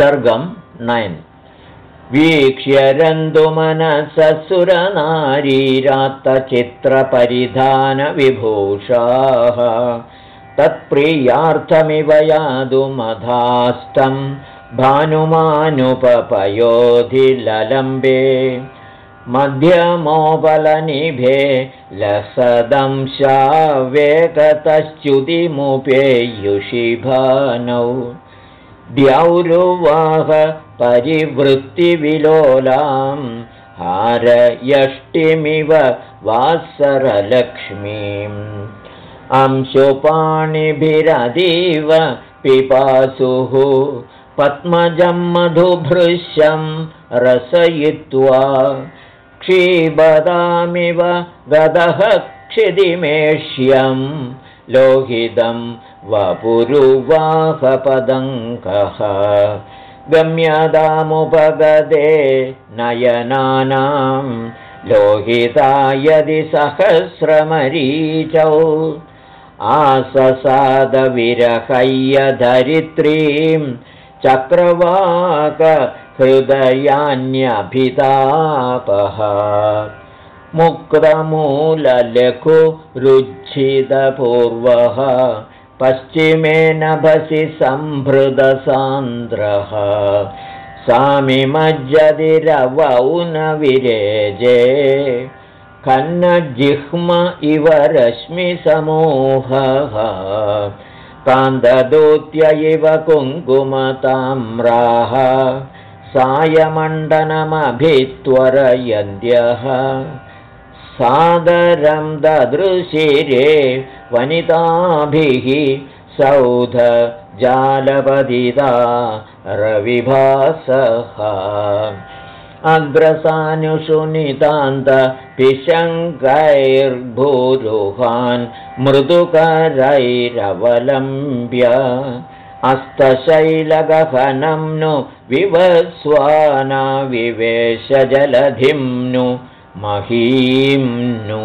सर्गं nine वीक्ष्य रन्दुमनससुरनारीरात्तचित्रपरिधानविभूषाः तत्प्रियार्थमिव यादुमधास्तं भानुमानुपपयोधिलम्बे मध्यमोबलनिभे लसदंशावेकतश्च्युतिमुपेयुषिभानौ द्यौरुवाह परिवृत्तिविलोलां हारयष्टिमिव वासरलक्ष्मीम् अंशुपाणिभिरदीव पिपासुः पद्मजं मधुभृश्यं रसयित्वा क्षीबदामिव गदः क्षिदिमेष्यं लोहितं वपुरुवाहपदङ्कः। गम्यदामुपगदे नयनानां लोहिता यदि सहस्रमरीचौ। आससादविरहय्यधरित्रीं चक्रवाकहृदयान्यभितापः मुक्तमूललघुरुच्छिदपूर्वः पश्चिमे नभसि सम्भृदसान्द्रः न विरेजे। खन्नजिह्म इव रश्मिसमूहः कान्ददूत्य इव कुङ्कुमताम्राः। सायमण्डनमभित्वरयन्त्यः सादरं ददृशिरे वनिताभिः सौधजालपदिता रविभासः। अग्रसानुषु नितान्तपिशङ्कैर्भूरुहान् मृदुकरैरवलम्ब्य अस्तशैलगहनं नु विवस्वाना विवेशजलधिं नु महीं नु।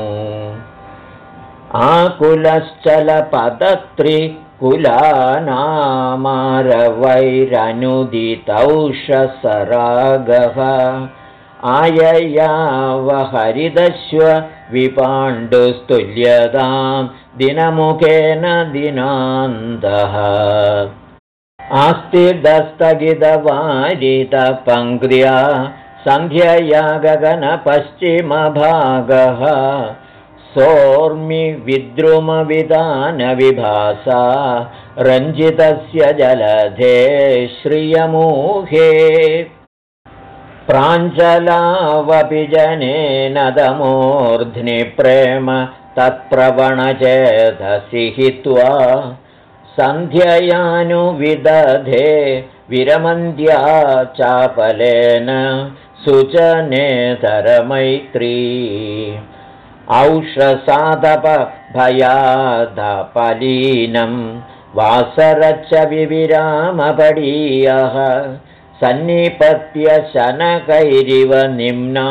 आकुलश्चलपदत्रिकुलानामारवैरनुदितौषसरागः। आययावहरिदश्व विपाण्डुस्तुल्यतां दिनमुखेन दिनान्तः। आस्तिदस्तगितवारितपङ्क्र्या सन्ध्यया गगनपश्चिमभागः सोर्मि विद्रुमविधानविभासा रञ्जितस्य जलधे श्रियमूहे। प्राञ्चलावपि जनेन दमूर्ध्नि प्रेम तत्प्रवणचेतसि हित्वा सन्ध्ययानुविदधे विरमन्द्या चापलेन सुचनेतरमैत्री औषसादपभयादपलीनं वासरच्च विविरामपडीयः सन्निपत्य शनकैरिव निम्ना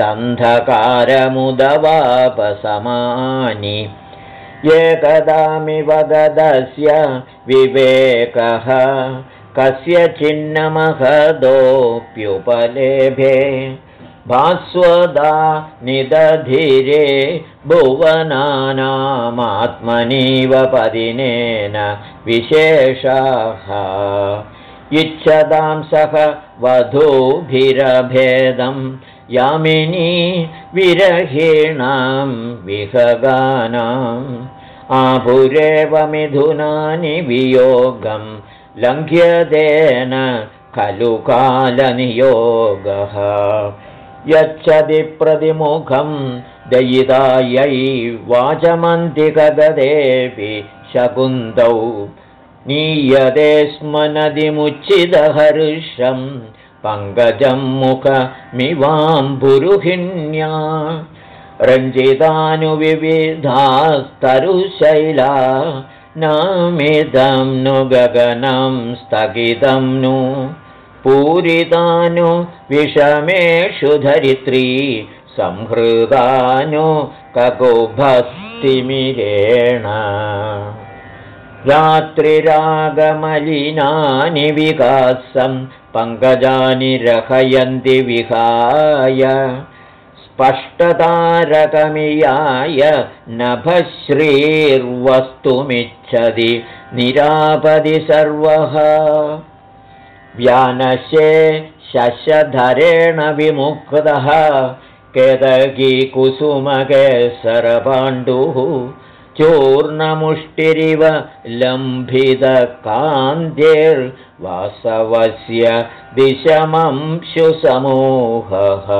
दन्धकारमुदवापसमानि एकदामिव गदस्य विवेकः कस्य चिन्नमहदोऽप्युपलेभे भास्वदा निदधिरे भुवनानामात्मनीव पदिनेन विशेषाः। इच्छतां सह वधूभिरभेदं यामिनी विरहीणां विहगानाम्। आभुरेव मिथुनानि वियोगं लङ्घ्यदेन खलु कालनियोगः। यच्छति प्रतिमुखं दयितायै वाचमन्तिकगदेऽपि शकुन्दौ नीयते स्म नदिमुच्चिदहर्षं पङ्कजं मुखमिवाम्बुरुहिण्या। रञ्जितानुविविधास्तरुशैला नामिदं नु गगनं स्थगितं नु पूरितानु विषमेषु धरित्री संहृदानु ककुभस्तिमिरेण रात्रिरागमलिनानि विकासं पङ्कजानि रहयन्ति विहाय स्पष्टतारकमियाय नभश्रीर्वस्तुमिच्छति निरापदि सर्वः। व्यानशे शशधरेण विमुक्तः केदगी कुसुमकेसरपाण्डुः चूर्णमुष्टिरिव लम्भितकान्त्यैर्वासवस्य विषमंशुसमूहः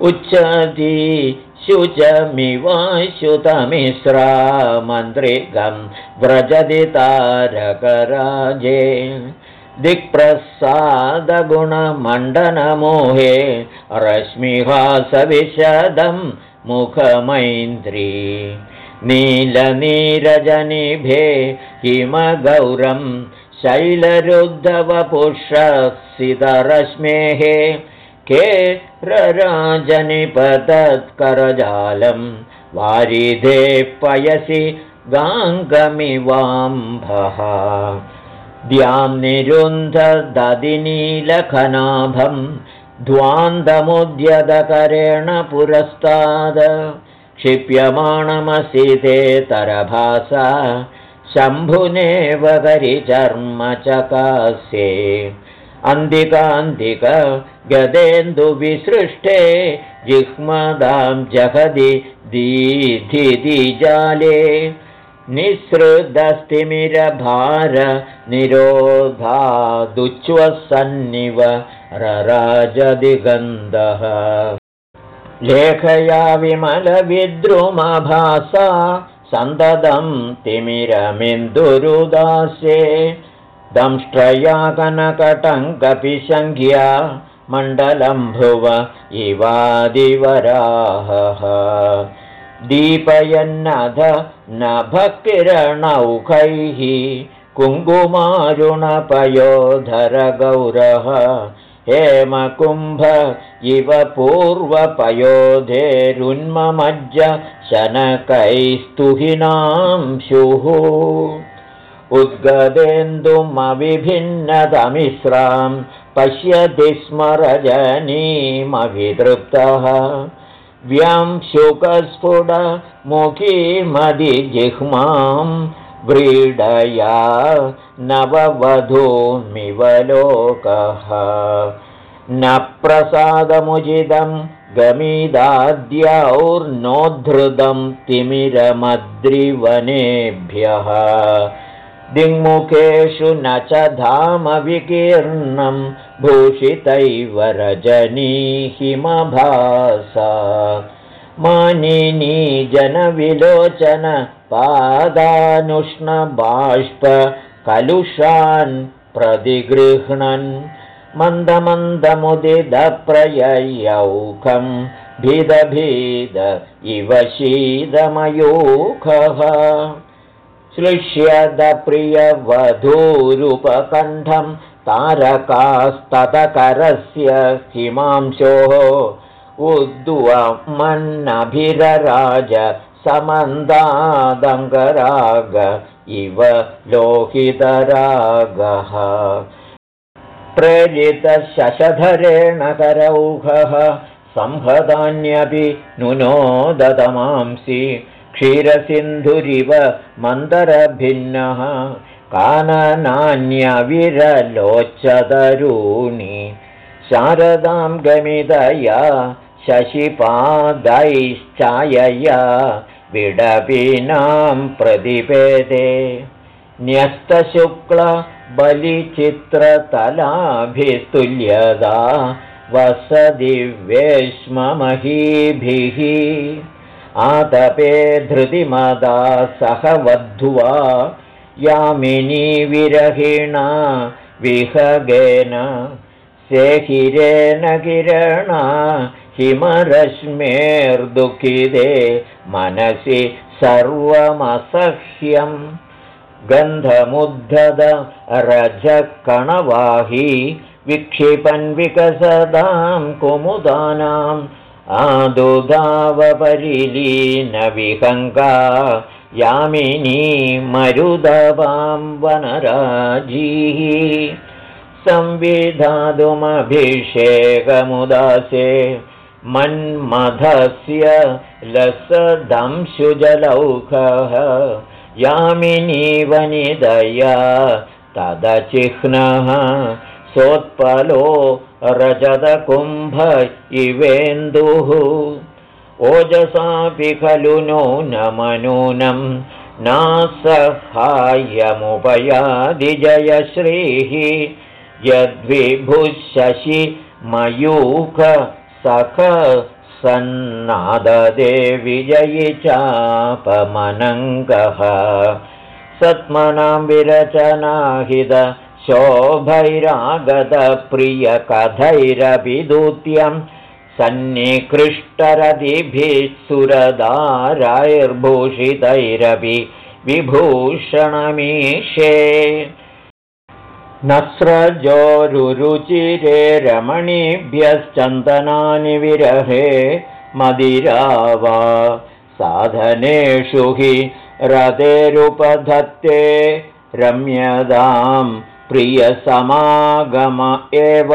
उच्चति शुचमिवाश्युतमिश्रा मन्त्रिकं व्रजति तारकराजे। दिक्प्रसादगुणमण्डनमोहे रश्मिहासविशदं मुखमैन्द्री। नीलनीरजनिभे हिमगौरं शैलरुद्धवपुषसितरश्मेः के रराजनिपतत्करजालं? वारिधे पयसि गाङ्गमिवाम्भः। द्यां निरुन्धदधिनीलखनाभं ध्वान्तमुद्यतकरेण पुरस्ताद। क्षिप्यमाणमसिते तरभासा शम्भुनेव करिचर्मचकास्ये अन्धिकान्तिक गदेन्दुविसृष्टे जिह्मदां जगदि दीधिजाले निःसृदस्तिमिरभार निरोधादुच्वसन्निव रराजदिगन्धः। लेखया विमलविद्रुमभासा सन्ततं तिमिरमिन्दुरुदासे दंष्ट्रया कनकटङ्कपिशङ्ख्या मण्डलं भुव इवादिवराहः। दीपयन्नध नभकिरणौखैः कुङ्कुमारुणपयोधरगौरः। हेमकुम्भ इव पूर्वपयोधेरुन्ममज्ज शनकैस्तुहिनांशुः उद्गदेन्दुमविभिन्नतमिश्रां पश्यति स्म रजनीमभितृप्तः व्यं शुकस्फुटमुखीमधिजिह्मां व्रीडया नववधूमिव लोकः। न प्रसादमुचितं गमिदाद्यौर्नोद्धृतं तिमिरमद्रिवनेभ्यः दिङ्मुखेषु न च धामविकीर्णं भूषितैव रजनीहिमभासा। मानिनी जनविलोचन पादानुष्णबाष्पकलुषान् प्रतिगृह्णन्। मन्दमन्दमुदिदप्रययौखं भिदभिद इव शीदमयूखः श्लिष्यदप्रियवधूरुपकण्ठं तारकास्ततकरस्य हिमांशोः उद्वमन्नभिरराज समन्दादङ्गराग इव लोहितरागः। प्रेरितशशधरेण करौघः संहतान्यपि नुनोदतमांसि क्षीरसिन्धुरिव मन्दरभिन्नः काननान्यविरलोचतरूणि शारदां गमिदया शशिपादैश्चायया विडपीनां प्रतिपेदे न्यस्तशुक्लबलिचित्रतलाभिस्तुल्यदा वसदिव्येष्ममहीभिः आतपे धृतिमदा सह वध्वा यामिनी विरहिणा विहगेन सेहिरेण किरणा हिमरश्मेर्दुःखिते मनसि रजकणवाही विक्षिपन् विकसदां कुमुदानाम् आदुधावपरिलीनविहङ्गा यामिनी मरुदवां वनराजीः। संविधातुमभिषेकमुदासे मन्मथस्य लसदंशुजलौकः यामिनी वनिदया तदचिह्नः सोत्पलो रजतकुम्भ इवेन्दुः ओजसापि खलु नूनमनूनं नासहाय्यमुपयादिजयश्रीः। यद्विभुशशि मयूख सख सन्नाददे विजयि चापमनङ्गः सत्मनां विरचनाहिद शोभैरागतप्रियकथैरभिदूत्यं सन्निकृष्टरदिभिः सुरदारायर्भूषितैरपि विभूषणमीशे। नस्रजोरुचिरे रमणीभ्यश्चन्दनानि विरहे मदिरा वा साधनेषु हि रतेरुपधत्ते रम्यदां प्रियसमागम एव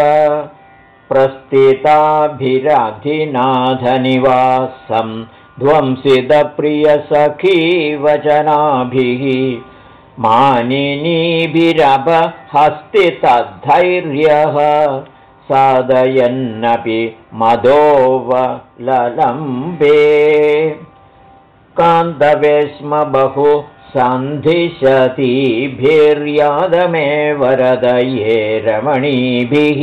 प्रस्थिताभिरधिनाथनिवासं ध्वंसितप्रियसखीवचनाभिः मानिनीभिरभहस्तितद्धैर्यः साधयन्नपि मदोवलम्बे कान्तवे स्म बहु सन्धिशतीभिर्यादमे वरदये रमणीभिः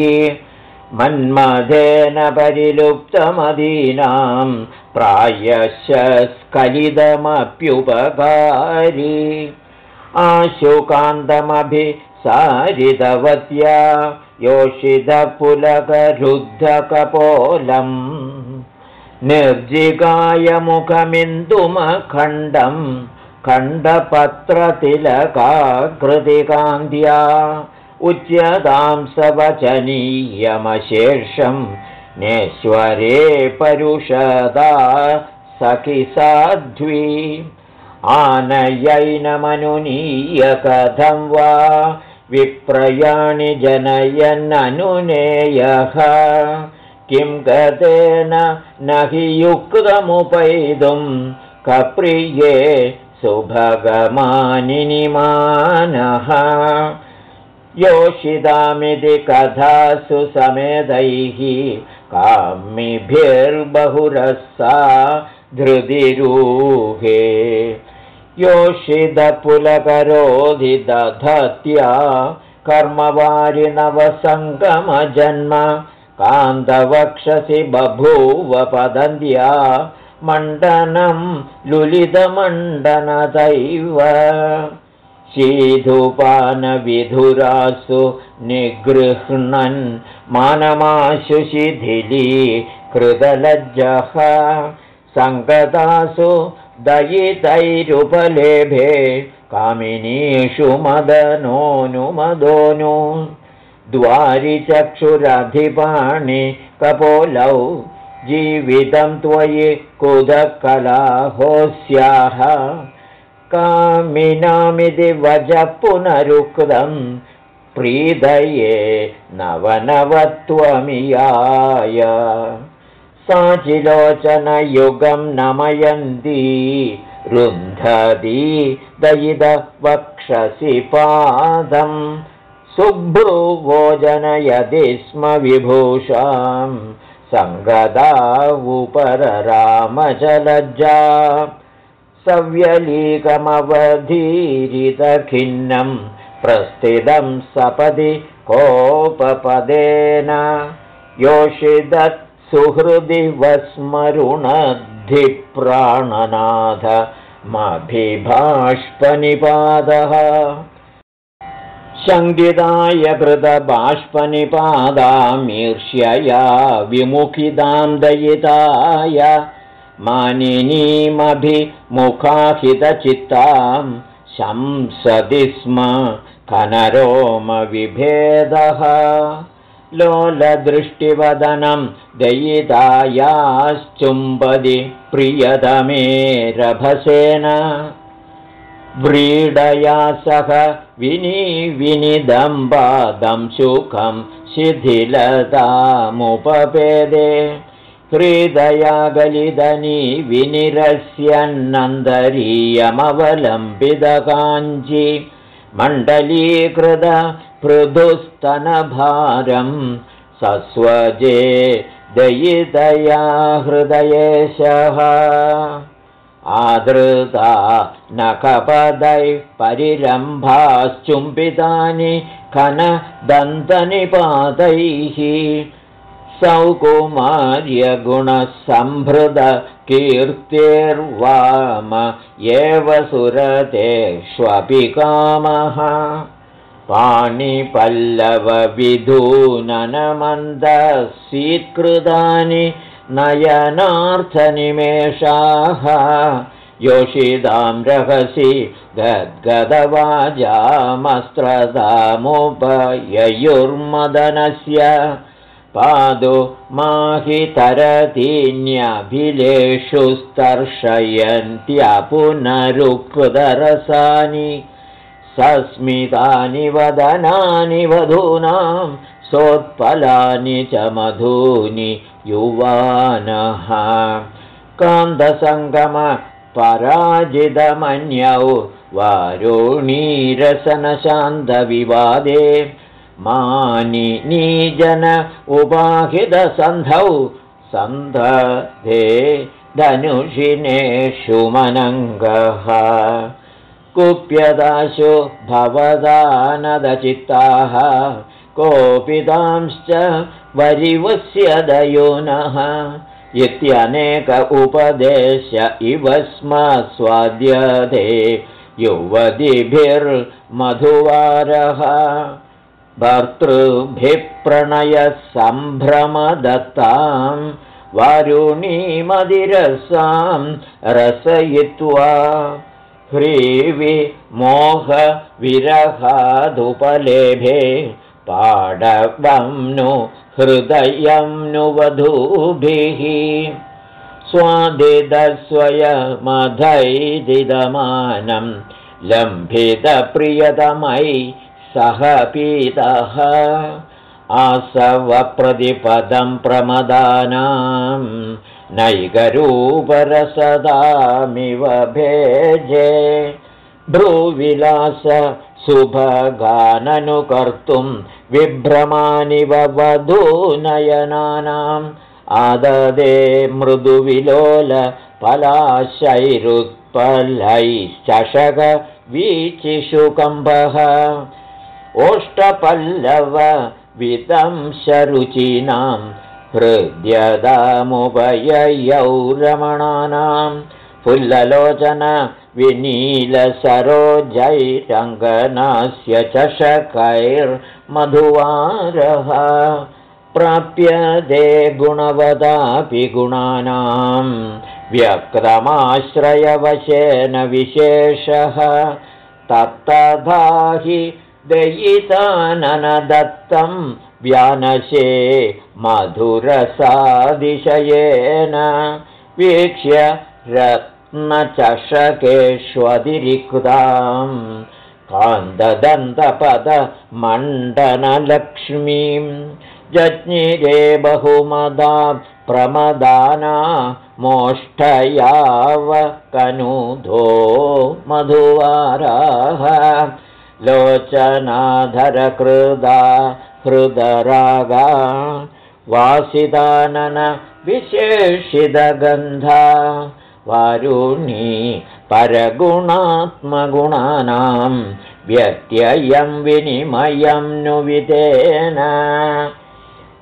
मन्मथेन परिलुप्तमदीनां प्रायश स्खलितमप्युपकारी आशुकान्तमभिसारितवत्या योषितपुलकरुद्धकपोलम् निर्जिगायमुखमिन्दुमखण्डं खण्डपत्रतिलकाकृतिकान्त्या उच्यतां सवचनीयमशेषं नेश्वरे परुषदा सखि साध्वी। आनयैनमनुनीय कथं वा विप्रयाणि जनयन्ननुनेयः किं गतेन न हि युक्तमुपैदुं कप्रिये सुभगमानिनिमानः। योषितामिति कथासु समेतैः कामिभिर्बहुरसा धृतिरूहे। योषितपुलकरोधिदधत्या कर्मवारिनवसङ्गमजन्म। कान्तवक्षसि बभूवपदन्त्या मण्डनं लुलितमण्डनदैव। शीधुपानविधुरासु निगृह्णन् मानमाशु शिथिली कृतलज्जः। सङ्गतासु दयितैरुपलेभे कामिनीषु मदनोनुमदोनु द्वारिचक्षुरधिपाणि कपोलौ जीवितं त्वयि कुदकलाहोस्याः। कामिनामिति वज पुनरुक्तं प्रीदये नवनवत्वमियाय। साचिलोचनयुगं नमयन्ती रुन्धती दयिदवक्षसि पादम् शुभ्रुवोजनयति स्म विभूषां सङ्गदा उपररामचलज्जा सव्यलीकमवधीरितखिन्नं प्रस्थितं सपदि कोपपदेन। योषिदत् सुहृदि मभिबाष्पनिपादः शङ्गिताय कृतबाष्पनिपादामीर्ष्यया विमुखितां दयिताय मानिनीमभिमुखाहितचित्तां शंसति स्म कनरोमविभेदः लोलदृष्टिवदनं दयितायाश्चुम्बदि प्रियतमे रभसेन व्रीडया सह विनिविनिदम्बादं सुखं शिथिलतामुपपेदे। हृदया गलिदनी विनिरस्यन्नन्दरीयमवलम्बितकाञ्ची मण्डलीकृत पृथुस्तनभारं सस्वजे दयितया हृदयेशः आदृता नखपदैः परिरम्भाश्चुम्बितानि खनदन्तनिपातैः सौकुमार्यगुणसम्भृतकीर्तिर्वाम एव सुरतेष्वपि कामः। पाणिपल्लवविधूननमन्दसीत्कृतानि नयनार्थनिमेषाः। योषितां रहसि गद्गदवाजामस्त्रदामुपययुर्मदनस्य। पादो माहितरतीन्यभिलेषु स्तर्शयन्त्यपुनरुक्तरसानि सस्मितानि वदनानि वधूनां सोत्पलानि च मधूनि युवानः। कान्दसङ्गमपराजितमन्यौ वारुणीरसनशान्तविवादे मानि नीजन उपाहितसन्धौ सन्धे धनुषिनेषु मनङ्गः। कुप्यदाशु भवदानदचित्ताः कोपितांश्च वरिवस्य दयोनः इत्यनेक उपदेश इव स्म स्वाद्यते युवतिभिर्मधुवारः। भर्तृभिप्रणयसम्भ्रमदत्तां वारुणीमदिरसां रसयित्वा ह्रीविमोहविरहादुपलेभे पाडवं नु हृदयं नु वधूभिः स्वादिदस्वयमधैदिदमानं लम्भितप्रियतमै सह पीतः आसवप्रतिपदं प्रमदानां नैकरूपरसदामिव भेजे भ्रूविलास शुभगाननुकर्तुं विभ्रमानिव वधूनयनानाम् आददे मृदुविलोल पलाशैरुत्पलैश्चषक वीचिषुकम्भः ओष्टपल्लव विदंशरुचीनां हृद्यदामुभययौ रमणानां फुल्ललोचन विनीलसरोजैरङ्गनास्य चषकैर्मधुवारः प्राप्यते गुणवदापि गुणानां व्यक्तमाश्रयवशेन विशेषः तत्तथा हि दयिताननदत्तं व्यानशे मधुरसादिशयेन वीक्ष्य रत्नचषकेष्वतिरिक्तां कान्ददन्तपदमण्डनलक्ष्मीं जज्ञिरे बहुमदा प्रमदाना मोष्ठयावकनुधो मधुवाराः लोचनाधरकृदा हृदरागा वासिदाननविशेषितगन्धा वारुणी परगुणात्मगुणानां व्यत्ययं विनिमयं नु वितेन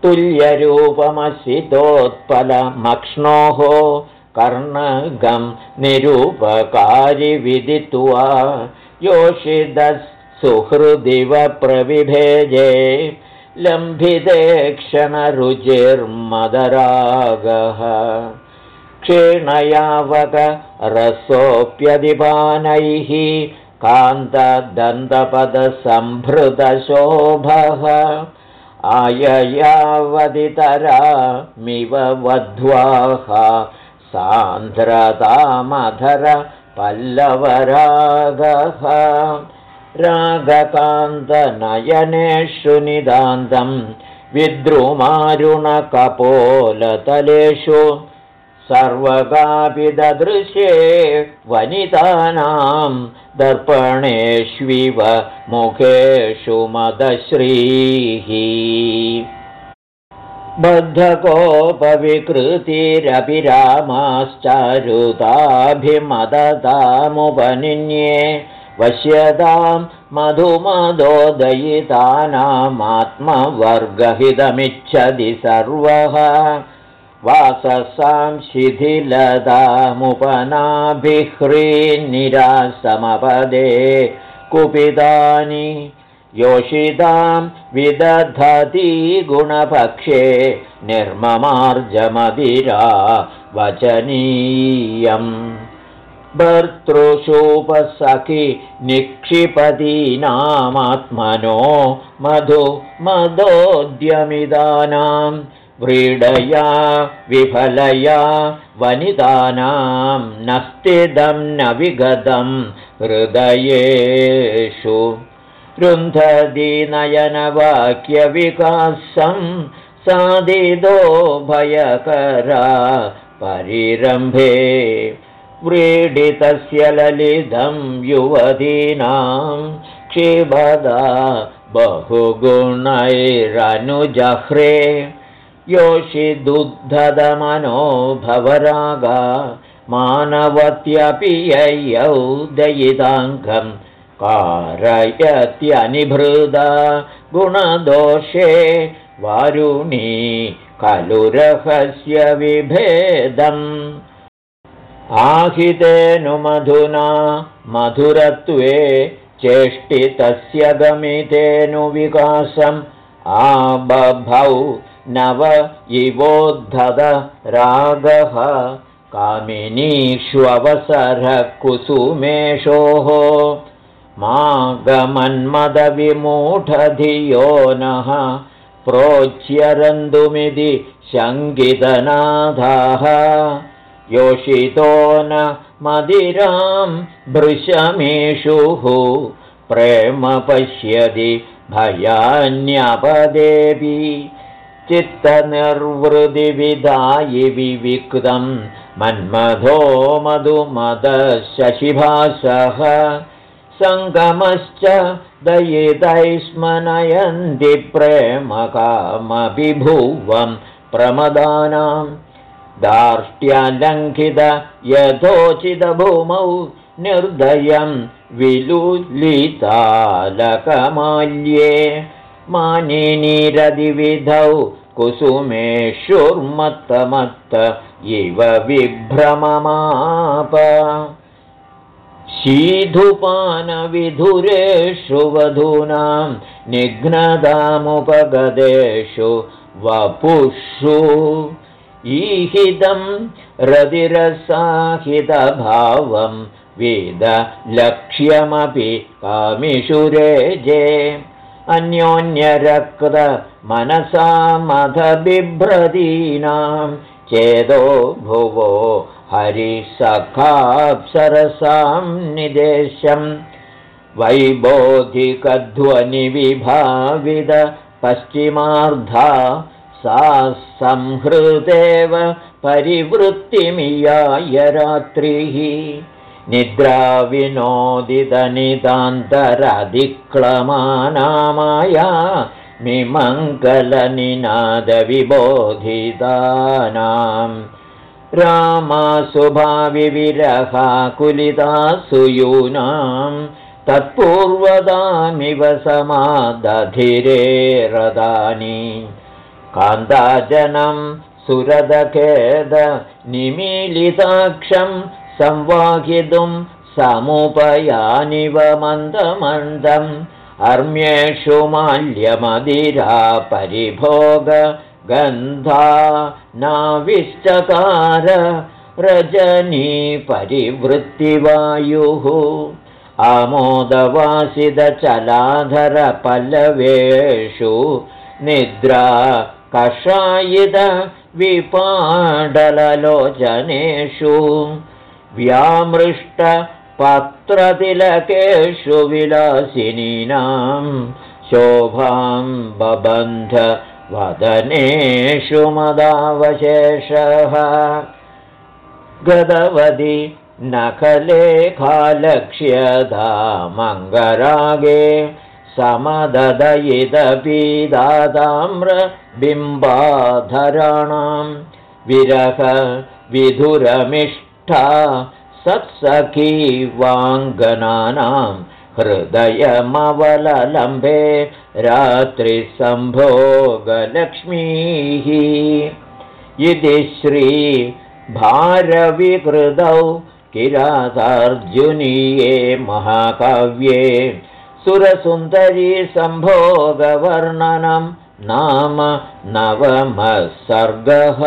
तुल्यरूपमसितोत्पलमक्ष्णोः कर्णगं निरूपकारिविदित्वा योषिदसुहृदिव प्रविभेजे लम्भिते क्षणरुचिर्मदरागः क्षीणयावकरसोऽप्यधिपानैः कान्तदन्तपदसम्भृतशोभः आययावदितरामिव वध्वाः सान्द्रतामधर पल्लवरागः रागकान्तनयनेषु निदान्तं विद्रुमारुणकपोलतलेषु सर्वगापि ददृशे वनितानां दर्पणेष्विव मुखेषु मदश्रीः। बद्धकोपविकृतिरभिरामाश्चारुताभिमदतामुपनिन्ये वश्यतां मधुमदोदयितानामात्मवर्गहितमिच्छति सर्वः वाससां शिथिलतामुपनाभिह्रीनिरासमपदे कुपितानि योषितां विदधती गुणपक्षे निर्ममार्जमदिरा वचनीयम् भर्तृषूपसखि निक्षिपतीनामात्मनो मधु मदोद्यमिदानां व्रीडया विफलया वनितानां नस्तिदं न विगतं हृदयेषु। रुन्धदीनयनवाक्यविकासं सादिदो भयकरा परिरम्भे। व्रीडितस्य ललितं युवतीनां क्षिबदा बहुगुणैरनुजह्रे योषिदुद्धदमनो भवरागा मानवत्यपि ययौ दयिताङ्गं कारयत्यनिभृदा गुणदोषे वारुणी खलु रहस्य विभेदम्। आहितेनुमधुना मधुरत्वे चेष्टितस्य गमितेनुविकासम् आबभौ नव इवोद्धत रागः कामिनीष्ववसरः कुसुमेषोः मागमन्मदविमूढधियो नः प्रोच्यरन्तुमिति शङ्कितनाथाः योषितो न मदिरां भृशमेषुः प्रेम पश्यति भयान्यपदेवि चित्तनिर्वृदिविधायि विविक्तं मन्मथो मधुमदशशिभासः सङ्गमश्च दयितैस्मनयन्ति प्रेमकामभिभुवं प्रमदानाम् दार्ष्ट्यालङ्घित यथोचितभूमौ निर्दयं विलुलितालकमाल्ये मानिनीरदिविधौ कुसुमेषुर्मत्तमत्त इव विभ्रममाप। शीधुपानविधुरेषु वधूनां निघ्नतामुपगदेषु वपुषु। ईहितं रदिरसाहितभावं वेदलक्ष्यमपि कामिषुरेजे अन्योन्यरक्तमनसामधबिभ्रतीनां चेदो भुवो हरिसखाप्सरसां निदेशं वैबोधिकध्वनिविभाविद पश्चिमार्धा सा संहृदेव परिवृत्तिमियाय रात्रिः निद्राविनोदितनितान्तरधिक्लमानामाया मिमङ्गलनिनादविबोधितानां रामाशुभाविविरहाकुलितासु यूनां तत्पूर्वदामिव समादधिरे रदानि। कान्ताजनं सुरदखेद निमीलिताक्षं संवाहितुं समुपयानिव मन्दमन्दम् अर्म्येषु माल्यमदिरा परिभोग गन्धा नाविश्चकार रजनी परिवृत्तिवायुः। आमोदवासिदचलाधरपल्लवेषु निद्रा कषायिद विपाडललोचनेषु व्यामृष्टपत्रतिलकेषु विलासिनीनां शोभां बबन्ध वदनेषु मदावशेषः। गदवदि नखलेखालक्ष्यदा मङ्गरागे विरह सत्सखी वाङ्गनानां हृदयमवललम्बे रात्रिसम्भोगलक्ष्मीः इति श्रीभारविकृतौ किरातार्जुनीये महाकाव्ये सुरसुन्दरीसम्भोगवर्णनं नाम नवमः सर्गः